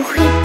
dibujito